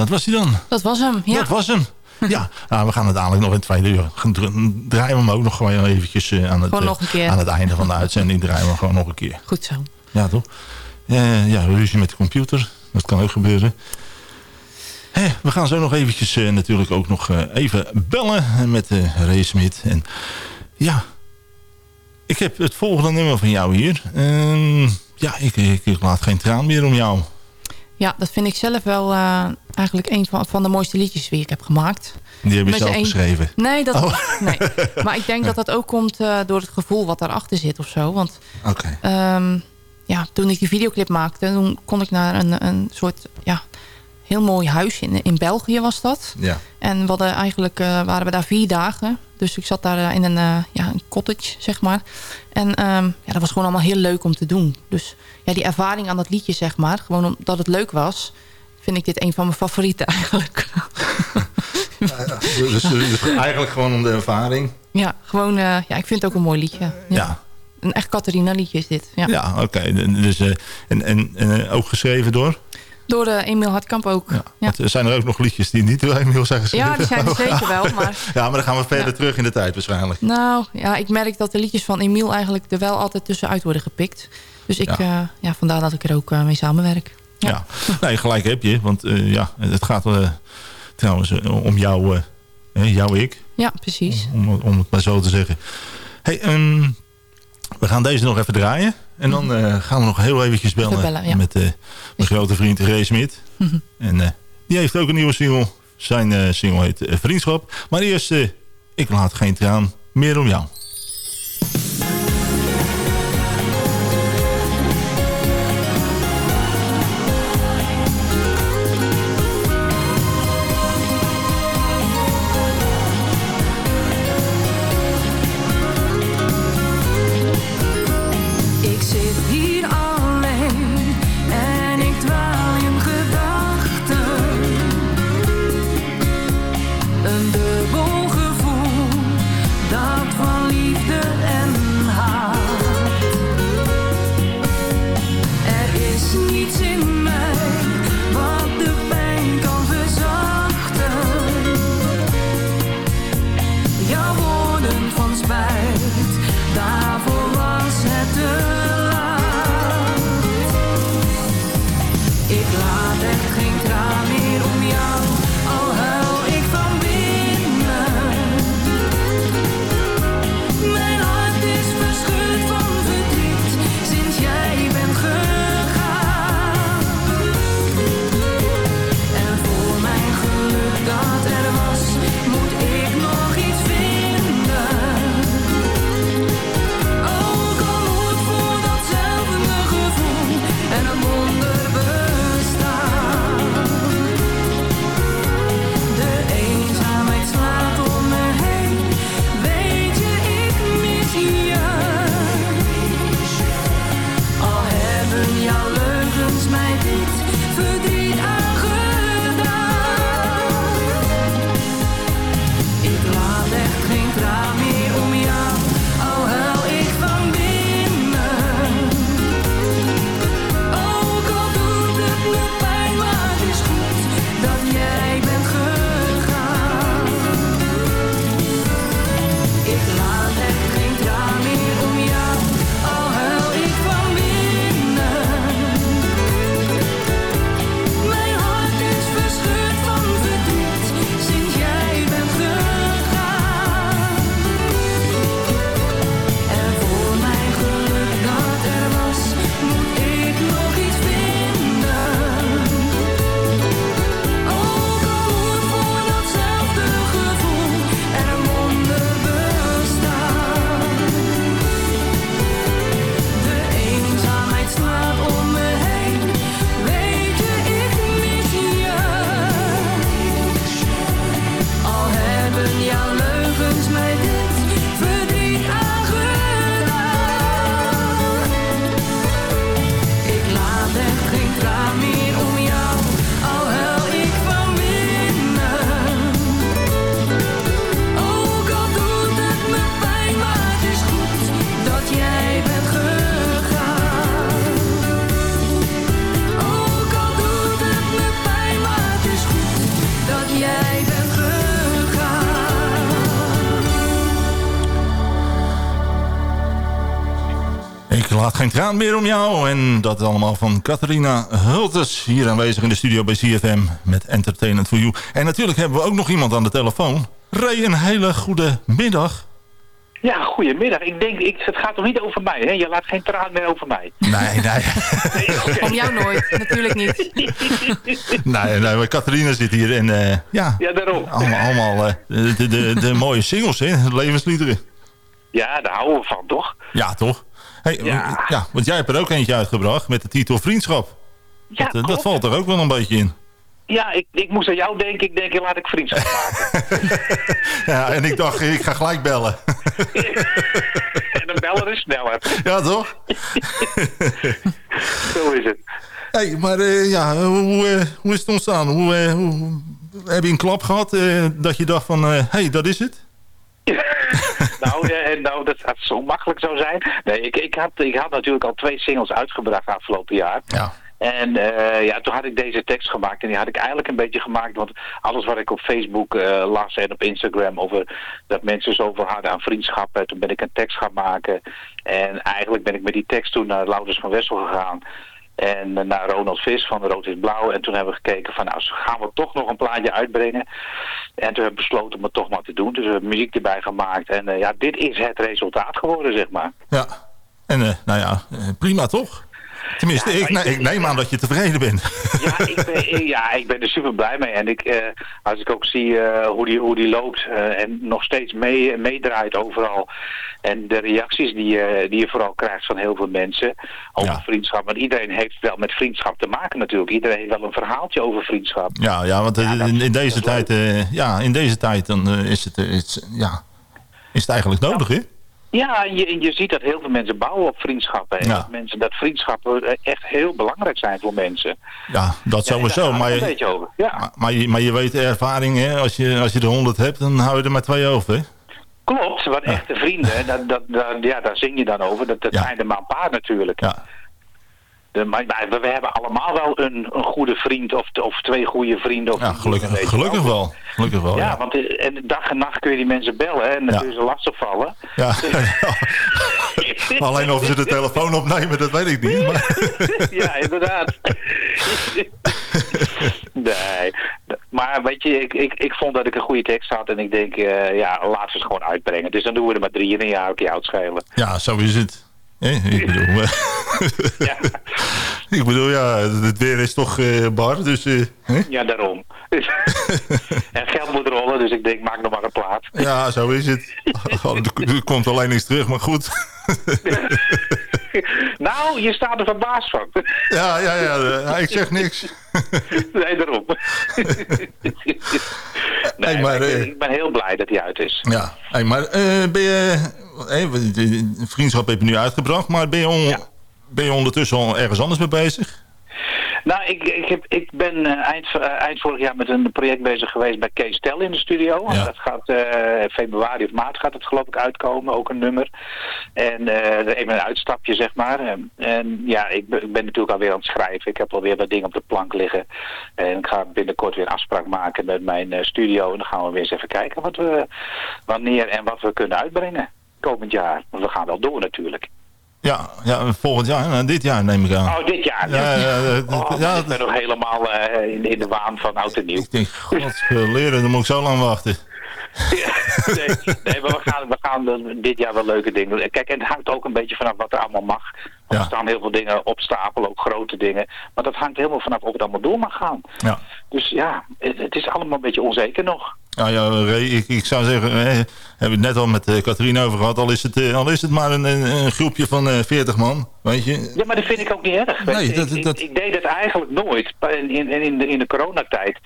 Dat was hij dan. Dat was hem, ja. Dat was hem. Ja, nou, we gaan het dadelijk nog in tweede uur. Draaien we hem ook nog gewoon eventjes eh, aan, het, eh, nog aan het einde van de uitzending. Draaien we hem gewoon nog een keer. Goed zo. Ja, toch? Eh, ja, ruzie met de computer. Dat kan ook gebeuren. We gaan zo nog eventjes natuurlijk ook nog even bellen met Ray Smit. En ja, ik heb het volgende nummer van jou hier. Ehm, ja, ik, ik, ik laat geen traan meer om jou. Ja, dat vind ik zelf wel eigenlijk een van, van de mooiste liedjes die ik heb gemaakt. Die heb je Met zelf een- geschreven. Nee, dat, Oh. nee, maar ik denk dat dat ook komt eh, door het gevoel wat daarachter zit of zo. Want ehm, ja, toen ik die videoclip maakte, toen kon ik naar een, een soort ja, heel mooi huis in, in België was dat. Ja. En we hadden eigenlijk, eh, waren we daar vier dagen. Dus ik zat daar eh, in een, ja, een cottage, zeg maar. En ehm, ja, dat was gewoon allemaal heel leuk om te doen. Dus ja, die ervaring aan dat liedje, zeg maar. Gewoon omdat het leuk was, vind ik dit een van mijn favorieten eigenlijk. Dus, dus eigenlijk gewoon om de ervaring. ja, gewoon, eh, ja, ik vind het ook een mooi liedje. Ja. Een echt Catharina liedje is dit. Ja. Ja, oké. Dus, eh, en en, en eh, ook geschreven door? Door de Emiel Hartkamp ook. Ja, er zijn er ook nog liedjes die niet door Emiel zijn geschreven? Ja, die zijn er zeker wel, *laughs* maar- Ja, maar dan gaan we verder Ja. terug in de tijd waarschijnlijk. Nou, ja, ik merk dat de liedjes van Emiel eigenlijk er wel altijd tussenuit worden gepikt. Dus ik, Ja. ja. ja, vandaar dat ik er ook mee samenwerk. Ja. Nee, gelijk heb je. Want eh, ja, het gaat eh, trouwens eh, om jou, hè, jou ik. Ja, precies. Om, om het maar zo te zeggen. Hey, ehm, we gaan deze nog even draaien. En dan gaan we nog heel eventjes bellen, Even bellen, ja. met mijn grote vriend Ray Smit. Mhm. En die heeft ook een nieuwe single. Zijn single heet Vriendschap. Maar eerst, ik laat geen traan meer om jou. Ik laat geen traan meer om jou. En dat allemaal van Catharina Hultes. Hier aanwezig in de studio bij CFM. Met Entertainment for You. En natuurlijk hebben we ook nog iemand aan de telefoon. Ray, een hele goede middag. Ja, goedemiddag. Ik denk, ik, het gaat toch niet over mij, hè? Je laat geen traan meer over mij. Nee, nee. *laughs* Om jou nooit, natuurlijk niet. *laughs* nee, nee, maar Catharina zit hier en eh, ja, Ja, daarom. allemaal, allemaal eh, de, de, de mooie singles, hè, levensliederen. Ja, daar houden we van, toch? Ja, toch? Hey, Ja. ja, want jij hebt er ook eentje uitgebracht met de titel Vriendschap. Ja, dat, eh, dat valt er ook wel een beetje in. Ja, ik, ik moest aan jou denken. Ik denk, laat ik vriendschap maken. *laughs* Ja, en ik dacht, ik ga gelijk bellen. en *laughs* dan bellen is sneller. ja, toch? *laughs* Zo is het. hey, maar eh, ja, hoe, eh, hoe is het ontstaan? Hoe, hoe, heb je een klap gehad eh, dat je dacht van, hé, hey, dat is het? *laughs* nou, eh, nou, dat het zo makkelijk zou zijn. Nee, ik, ik, had, ik had natuurlijk al twee singles uitgebracht afgelopen jaar. Ja. En eh, ja, toen had ik deze tekst gemaakt. En die had ik eigenlijk een beetje gemaakt. Want alles wat ik op Facebook eh, las en op Instagram over dat mensen zoveel hadden aan vriendschappen. Toen ben ik een tekst gaan maken. En eigenlijk ben ik met die tekst toen naar Louders van Wessel gegaan. En eh, naar Ronald Vis van Rood is Blauw. En toen hebben we gekeken van nou gaan we toch nog een plaatje uitbrengen. En toen hebben we besloten om het toch maar te doen. Dus we hebben muziek erbij gemaakt. En eh, ja, dit is het resultaat geworden zeg maar. Ja. En eh, nou ja, prima toch? Tenminste, Ja, ik, neem aan dat je tevreden bent. Ja, ik ben, ja, ik ben er super blij mee. En ik, eh, als ik ook zie eh, hoe, die, hoe die loopt eh, en nog steeds mee, meedraait overal. En de reacties die, je die je vooral krijgt van heel veel mensen over Ja. vriendschap. Want iedereen heeft wel met vriendschap te maken natuurlijk. Iedereen heeft wel een verhaaltje over vriendschap. Ja, ja want Ja, in, deze tijd, ja, in deze tijd dan, is, het, is, ja, is het eigenlijk nodig, hè? Ja, en je, en je ziet dat heel veel mensen bouwen op vriendschappen. En Ja. dat, mensen, dat vriendschappen eh, echt heel belangrijk zijn voor mensen. Ja, dat Ja, sowieso. Maar een je, beetje over. Ja. maar, maar je, maar je weet ervaring, hè? Als je, als je er honderd hebt, dan hou je er maar twee over, hè? Klopt, want echte vrienden, *laughs* dat, dat, dat- ja, daar zing je dan over. Dat, dat zijn er maar een paar natuurlijk. Ja. De, maar, maar we, hebben allemaal wel een, een goede vriend of, of twee goede vrienden. Of Ja, gelukkig, gelukkig wel. Gelukkig wel, Ja, ja. want eh, en dag en nacht kun je die mensen bellen hè, en dan kun je ze lastigvallen. Ja. *laughs* *laughs* Alleen of ze de telefoon opnemen, dat weet ik niet. Maar... *laughs* ja, inderdaad. nee, maar weet je, ik, ik, ik vond dat ik een goede tekst had en ik denk, eh, ja, laten we het gewoon uitbrengen. Dus dan doen we er maar drie in een jaar, ook je uitschelen. Ja, zo is het. Ik bedoel, *laughs* Ja. *laughs* ik bedoel, ja, het weer is toch eh, bar, dus... eh? Ja, daarom. *laughs* en geld moet rollen, dus ik denk, maak nog maar een plaat. Ja, zo is het. Oh, er, komt alleen niks terug, maar goed. *laughs* nou, je staat er verbaasd van. Ja, ja, ja, eh, ik zeg niks. *laughs* nee, daarom. *laughs* nee, Hey, maar, maar ik, eh, ik ben heel blij dat hij uit is. Ja, hey, maar eh, ben je... de vriendschap heb je nu uitgebracht, maar ben je, on- ben je ondertussen al ergens anders mee bezig? Nou, ik, ik, heb, ik ben eh, eind, eh, eind vorig jaar met een project bezig geweest bij Kees Tel in de studio. Ja. Dat gaat eh, februari of maart gaat het geloof ik uitkomen, ook een nummer. En even een uitstapje zeg maar. En, en ja, ik ben, ik ben natuurlijk alweer aan het schrijven. Ik heb alweer wat dingen op de plank liggen. En ik ga binnenkort weer een afspraak maken met mijn studio. En dan gaan we weer eens even kijken wat we, wanneer en wat we kunnen uitbrengen komend jaar. Want we gaan wel door natuurlijk. Ja, ja volgend jaar, dit jaar neem ik aan. Oh, dit jaar. Ja, ja, ja, Oh, ja, ik ben nog helemaal eh, in, in de waan van oud en nieuw. Ik denk, leren, dan moet ik zo lang wachten. nee, nee, maar we gaan, we gaan dit jaar wel leuke dingen doen. Kijk, en het hangt ook een beetje vanaf wat er allemaal mag. Want Er staan heel veel dingen op stapel, ook grote dingen. Maar dat hangt helemaal vanaf of het allemaal door mag gaan. Ja. Dus ja, het, het is allemaal een beetje onzeker nog. Ja, ja Ray, ik, ik zou zeggen, eh, hebben we het net al met uh, over gehad. Al is het, uh, al is het maar een, een, groepje van uh, 40 man, weet je. Ja, maar dat vind ik ook niet erg. Nee, ik, dat, ik, dat... ik, deed het eigenlijk nooit. En in, in, in, de, in de coronatijd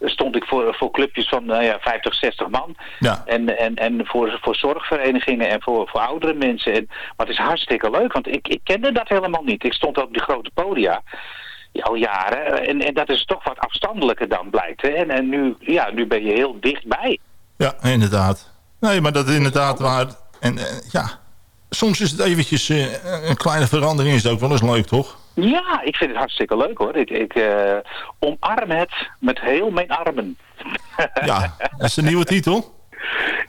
stond ik voor, voor clubjes van uh, ja, 50, 60 man. Ja. En, en, en voor, voor zorgverenigingen en voor, voor oudere mensen. En, maar het is hartstikke leuk, want ik, ik kende dat helemaal niet. Ik stond op die grote podia al jaren. En, en dat is toch wat afstandelijker dan blijkt. Hè? En, en nu, ja, nu ben je heel dichtbij. Ja, inderdaad. Nee, maar dat is inderdaad waar. En uh, ja, soms is het eventjes uh, een kleine verandering. Is het ook wel eens leuk, toch? Ja, ik vind het hartstikke leuk hoor. Ik, ik uh, omarm het met heel mijn armen. ja, *laughs* dat is de nieuwe titel.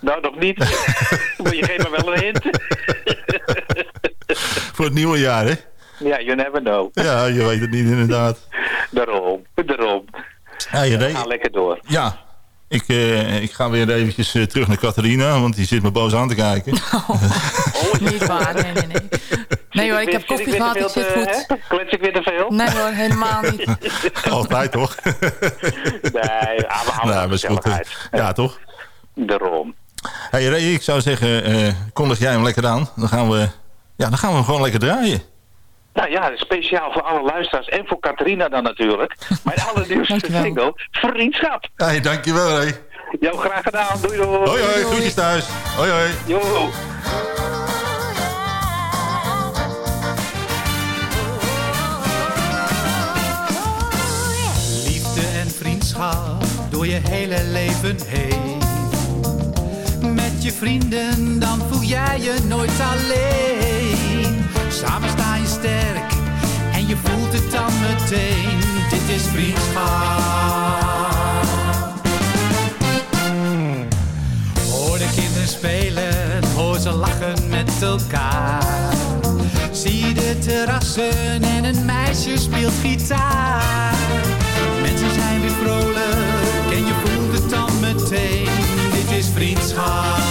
Nou, nog niet. *laughs* maar je geeft me wel een hint. Voor het nieuwe jaar, hè? Ja, you never know. Ja, je weet het niet inderdaad. *laughs* daarom, daarom. Ja, je We gaan lekker door. Ja. Ik, eh, ik ga weer eventjes eh, terug naar Catharina, want die zit me boos aan te kijken. *laughs* *laughs* Niet waar, nee, nee, nee. Nee hoor, ik heb koffie gehad, ik zit goed. Klets ik weer te veel? Nee hoor, helemaal niet. Altijd toch? Nee, we houden goed. gezelligheid. Ja, toch? Daarom. Hey Ray, ik zou zeggen, eh, kondig jij hem lekker aan. Dan gaan we, ja, dan gaan we hem gewoon lekker draaien. Nou ja, speciaal voor alle luisteraars en voor Catharina dan natuurlijk. Mijn allernieuwste *laughs* single, Vriendschap. Hey, dankjewel Ray. Jou graag gedaan. Doei doei. Hoi hoi, groetjes thuis. Hoi hoi. Yo. Liefde en vriendschap door je hele leven heen. Met je vrienden, dan voel jij je nooit alleen. Samen sta je sterk en je voelt het dan meteen. Dit is vriendschap. Hoor de kinderen spelen, hoor ze lachen met elkaar. Zie de terrassen en een meisje speelt gitaar. Mensen zijn weer vrolijk en je voelt het dan meteen. Dit is vriendschap.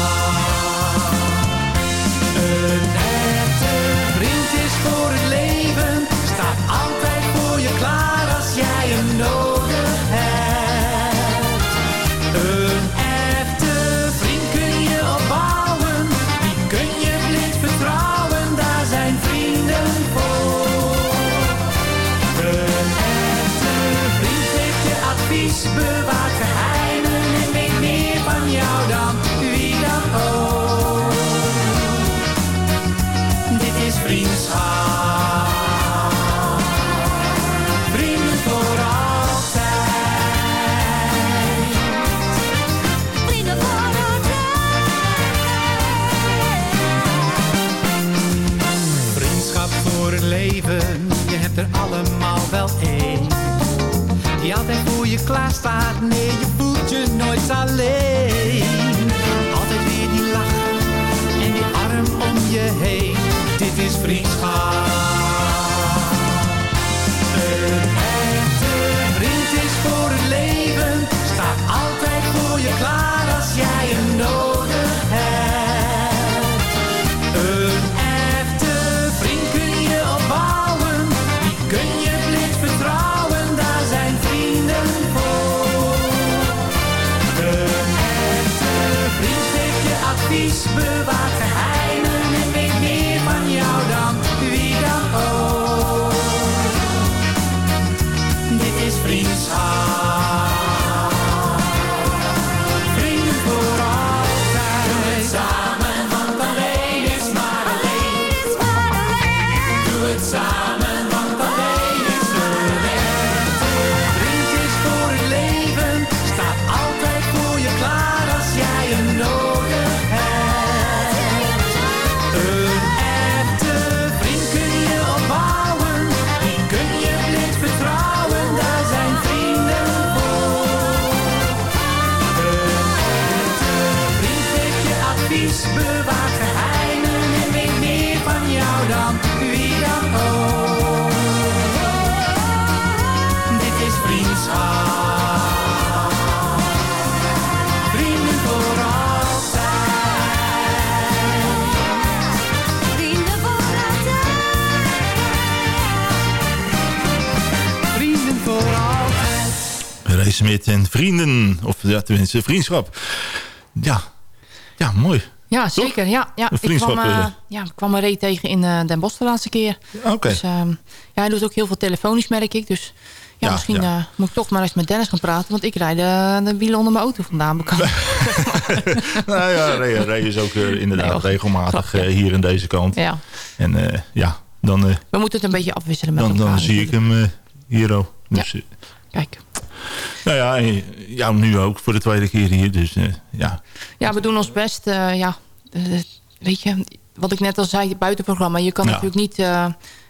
Je klaar staat, nee, je voelt je nooit alleen. Smit en vrienden. Of ja, tenminste vriendschap. Ja, ja mooi. Ja, zeker. Ja, ja. Ik kwam, eh. ja, ik kwam een reet tegen in eh, Den Bosch de laatste keer. Oké. Dus ehm, ja, hij doet ook heel veel telefonisch, merk ik. Dus ja, Ja, misschien ja. moet ik toch maar eens met Dennis gaan praten. Want ik rijd de, de wielen onder mijn auto vandaan. bekant. *laughs* nou ja, Ray, Ray is ook inderdaad Nee, regelmatig hier in deze kant. Ja. En ja, dan, We moeten het een beetje afwisselen met dan, elkaar. dan zie ik hem hier ook. Dus, eh, Kijk. nou ja, jou nu ook voor de tweede keer hier. Dus eh, ja, Ja, we doen ons best. eh, ja, Eh, weet je, wat ik net al zei, buitenprogramma. Je kan Ja. natuurlijk niet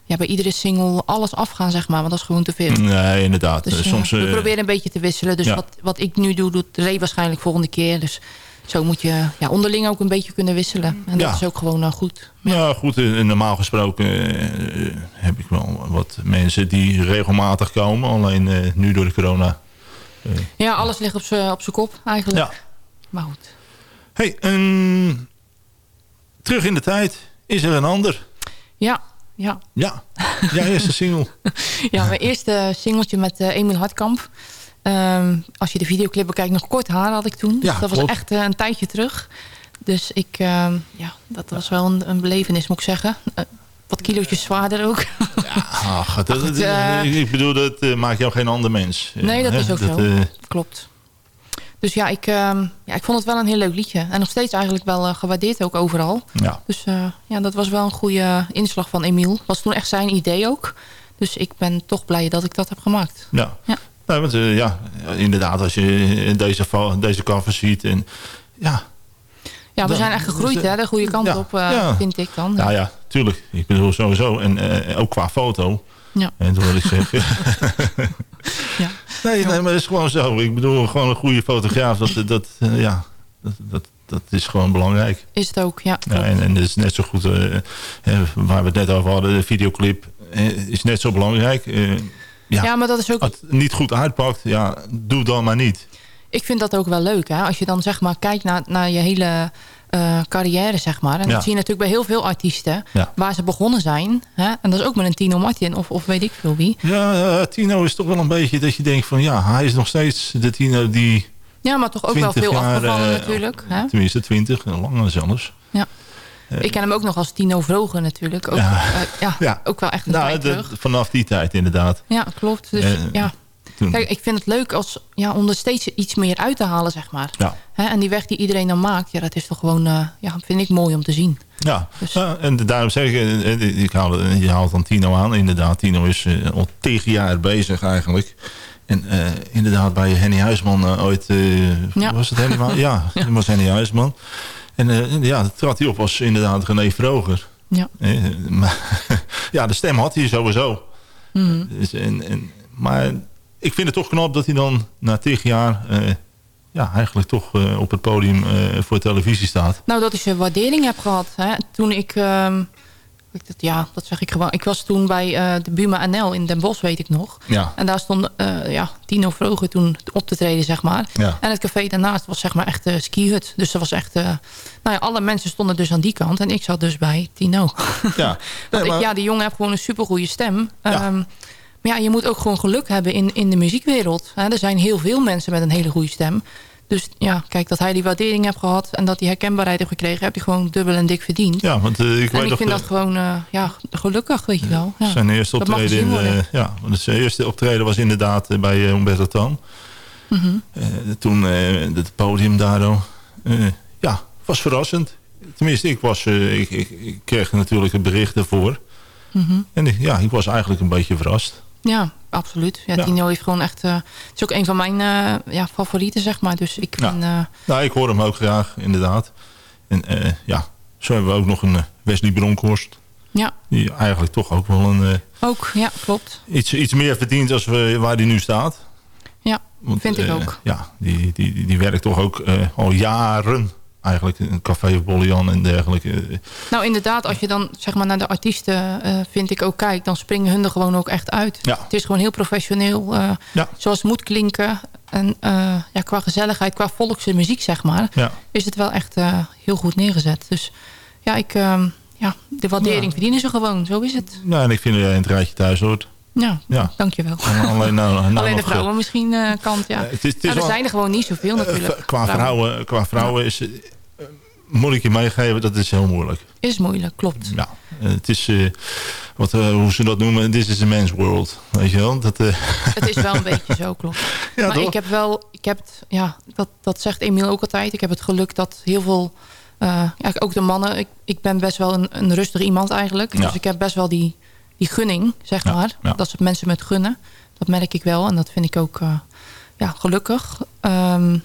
ja, bij iedere single alles afgaan, zeg maar. Want dat is gewoon te veel. nee, inderdaad. Dus, soms, we proberen een beetje te wisselen. Dus ja. wat, wat ik nu doe, doet Ray waarschijnlijk volgende keer. Dus zo moet je ja, onderling ook een beetje kunnen wisselen. En dat Ja. is ook gewoon eh, goed. Ja, goed. eh, normaal gesproken eh, heb ik wel wat mensen die regelmatig komen. Alleen nu door de corona Ja, alles ligt op zijn kop eigenlijk. Ja. Maar goed. hey, terug in de tijd is er een ander. Ja, ja. Ja, jouw eerste single. *laughs* Ja, mijn eerste singeltje met Emil Hartkamp. Ehm, als je de videoclip bekijkt, nog kort haar had ik toen. Dus Ja, dat was klopt. echt eh, een tijdje terug. Dus ik, ehm, ja, dat was wel een, een belevenis, moet ik zeggen. Eh, wat kilootjes zwaarder ook. Ach, *laughs* dat, dat- eh, ik bedoel, dat maakt jou geen ander mens. Nee, dat Hè? is ook zo. eh, Klopt. Dus ja ik, ehm, ja, ik vond het wel een heel leuk liedje. En nog steeds eigenlijk wel gewaardeerd ook overal. ja. Dus ja, dat was wel een goede inslag van Emiel. Was toen echt zijn idee ook. Dus ik ben toch blij dat ik dat heb gemaakt. Ja. Ja. Nou, want, eh, ja, inderdaad, als je deze, deze cover ziet. En, ja, Ja, we Dan- zijn echt gegroeid hè, de goede kant Ja, op, eh, ja. vind ik dan. nou ja, tuurlijk. Ik bedoel sowieso. En eh, ook qua foto. Ja. En toen wil ik zeggen. *laughs* *laughs* Ja. Nee, nee, maar het is gewoon zo. Ik bedoel, gewoon een goede fotograaf. Dat, dat, ja, dat, dat, dat is gewoon belangrijk. Is het ook, ja. Ja, en, en het is net zo goed, waar we het net over hadden, de videoclip is net zo belangrijk. Ja, Ja, maar dat is ook... Als het niet goed uitpakt, ja, doe dan maar niet. Ik vind dat ook wel leuk. Hè? Als je dan zeg maar kijkt naar, naar je hele eh, carrière, zeg maar. En Ja. dat zie je natuurlijk bij heel veel artiesten. Ja. Waar ze begonnen zijn. Hè? En dat is ook met een Tino Martin of, of weet ik veel wie. Ja, eh, Tino is toch wel een beetje dat je denkt van ja, hij is nog steeds de Tino die Ja, maar toch ook wel 20 veel jaar, afgevallen eh, natuurlijk. Hè? tenminste 20, en langer zelfs. Ja. Eh, ik ken hem ook nog als Tino Vroger natuurlijk. Ook, Ja. ja. ja, Ja. ook wel echt een Nou, de- vanaf die tijd inderdaad. Ja, klopt. Dus Eh, ja. toen- Kijk, ik vind het leuk als, ja, om er steeds iets meer uit te halen, zeg maar. Ja. En die weg die iedereen dan maakt, ja, dat is toch gewoon, eh, ja, vind ik mooi om te zien. Ja, Dus- ja, en daarom zeg ik, eh, eh, ik haal, je haalt dan Tino aan. Inderdaad, Tino is eh, al tegen jaar bezig eigenlijk. En eh, inderdaad bij Henny Huisman eh, ooit, eh, Ja. was het Henny? *laughs* Ja, het was Henny Huisman. En eh, ja, trad hij op als inderdaad René Vroger. Ja. Eh, maar, *laughs* ja, de stem had hij sowieso. Dus, en, en, maar ik vind het toch knap dat hij dan na tig jaar... eh, ja, eigenlijk toch op het podium voor televisie staat. Nou, dat is een waardering heb gehad. Hè. Toen ik, ehm, ik ja, dat zeg ik gewoon. Ik was toen bij eh, de Buma NL in Den Bosch, weet ik nog. Ja. En daar stond eh, ja, Tino Vroger toen op te treden, zeg maar. Ja. En het café daarnaast was zeg maar echt een skihut. Dus dat was echt... eh, nou ja, alle mensen stonden dus aan die kant. En ik zat dus bij Tino. *laughs* Ja, Nee, maar- ik, ja, die jongen heeft gewoon een supergoeie stem. Ehm, maar ja, je moet ook gewoon geluk hebben in, in de muziekwereld. Er zijn heel veel mensen met een hele goede stem. Dus ja, kijk, dat hij die waardering heeft gehad... en dat hij herkenbaarheid heeft gekregen... heb hij gewoon dubbel en dik verdiend. Ja, want eh, ik en ik vind eh, dat gewoon eh, ja, gelukkig, weet je wel. Ja. Zijn eerste optreden, in, ja, want zijn eerste optreden was inderdaad bij uh, Umberto Tan. Mhm. Toen het podium daardoor. ja, was verrassend. Tenminste, ik, was, ik, ik, ik kreeg natuurlijk het bericht ervoor. Mhm. En ik- ja, ik was eigenlijk een beetje verrast. Ja, absoluut. Ja, Ja. Tino heeft gewoon echt... eh, het is ook een van mijn eh, ja, favorieten, zeg maar. Dus ik Ja. ben... eh, Nou, ik hoor hem ook graag, inderdaad. En ja, zo hebben we ook nog een Wesley Bronkhorst. ja, Die eigenlijk toch ook wel een, ook. Ja, klopt. iets, iets meer verdient als we, waar hij nu staat. Ja, Want, vind ik ook. Ja, die, die, die, die werkt toch ook al jaren eigenlijk een café of Bollian en dergelijke. Nou, inderdaad, als je dan zeg maar naar de artiesten, eh, vind ik ook kijkt... dan springen hun er gewoon ook echt uit. Ja. Het is gewoon heel professioneel, eh, Ja. zoals het moet klinken. En eh, ja, qua gezelligheid, qua volkse muziek, zeg maar... Ja. is het wel echt heel goed neergezet. Dus ja, ik, ehm, ja de waardering verdienen ze gewoon. Zo is het. Nou, en ik vind dat jij in het rijtje thuis hoort. Ja, Ja. dankjewel. Alleen, nou, nou *laughs* Alleen de vrouwen misschien kant, ja. Het is- het is Nou, er zijn er gewoon niet zoveel natuurlijk. qua vrouwen, qua vrouwen is... moet ik je meegeven, dat is heel moeilijk. Is moeilijk, klopt. Ja, het is, eh, wat, eh, hoe ze dat noemen, this is a man's world. Weet je wel? Dat, eh, *laughs* Het is wel een beetje zo, klopt. Ja, maar toch? ik heb wel, ik heb het, ja, dat, dat zegt Emiel ook altijd. Ik heb het geluk dat heel veel, ja, ook de mannen, ik, ik ben best wel een, een rustig iemand eigenlijk. Ja. Dus ik heb best wel die, die gunning, zeg Ja, maar. ja. Dat ze mensen met gunnen. Dat merk ik wel en dat vind ik ook, ja, gelukkig. Ehm,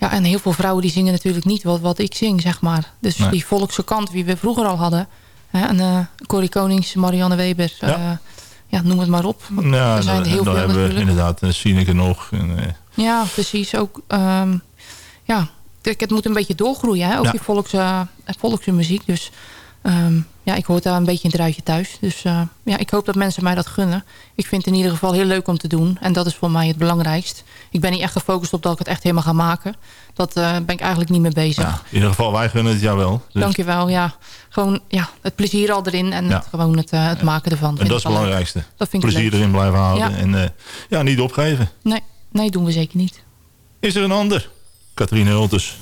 ja, en heel veel vrouwen die zingen natuurlijk niet wat, wat ik zing, zeg maar. Dus Nee. die volkse kant, wie we vroeger al hadden. Hè, en eh Corrie Konings, Marianne Weber, Ja. ja. ja, noem het maar op. nou, er zijn er heel dan veel hebben we natuurlijk. inderdaad uh, Sineke nog. En, eh, Ja, precies. Ook, ehm, ja, het moet een beetje doorgroeien, hè? ook Ja. die volks, eh, volkse muziek. Dus ehm, ja, ik hoor daar een beetje in het rijtje thuis. Dus eh, ja, ik hoop dat mensen mij dat gunnen. Ik vind het in ieder geval heel leuk om te doen. En dat is voor mij het belangrijkst. Ik ben niet echt gefocust op dat ik het echt helemaal ga maken. Dat eh, ben ik eigenlijk niet mee bezig. In ieder geval, wij gunnen het jou wel. Dus- Dankjewel, ja. Gewoon ja, het plezier al erin en Ja. het, gewoon het, eh, het maken ervan. En dat is het leuk. belangrijkste. Dat vind ik Plezier erin blijven houden. Ja. En ja, niet opgeven. Nee, nee, doen we zeker niet. Is er een ander? Catharine Hultes.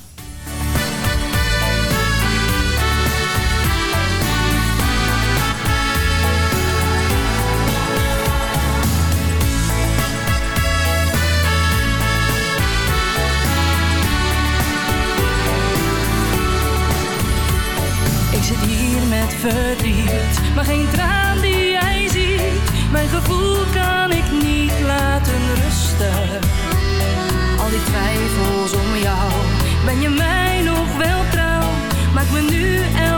Maar geen traan die jij ziet. Mijn gevoel kan ik niet laten rusten. Al die twijfels om jou, ben je mij nog wel trouw? Maakt me nu elke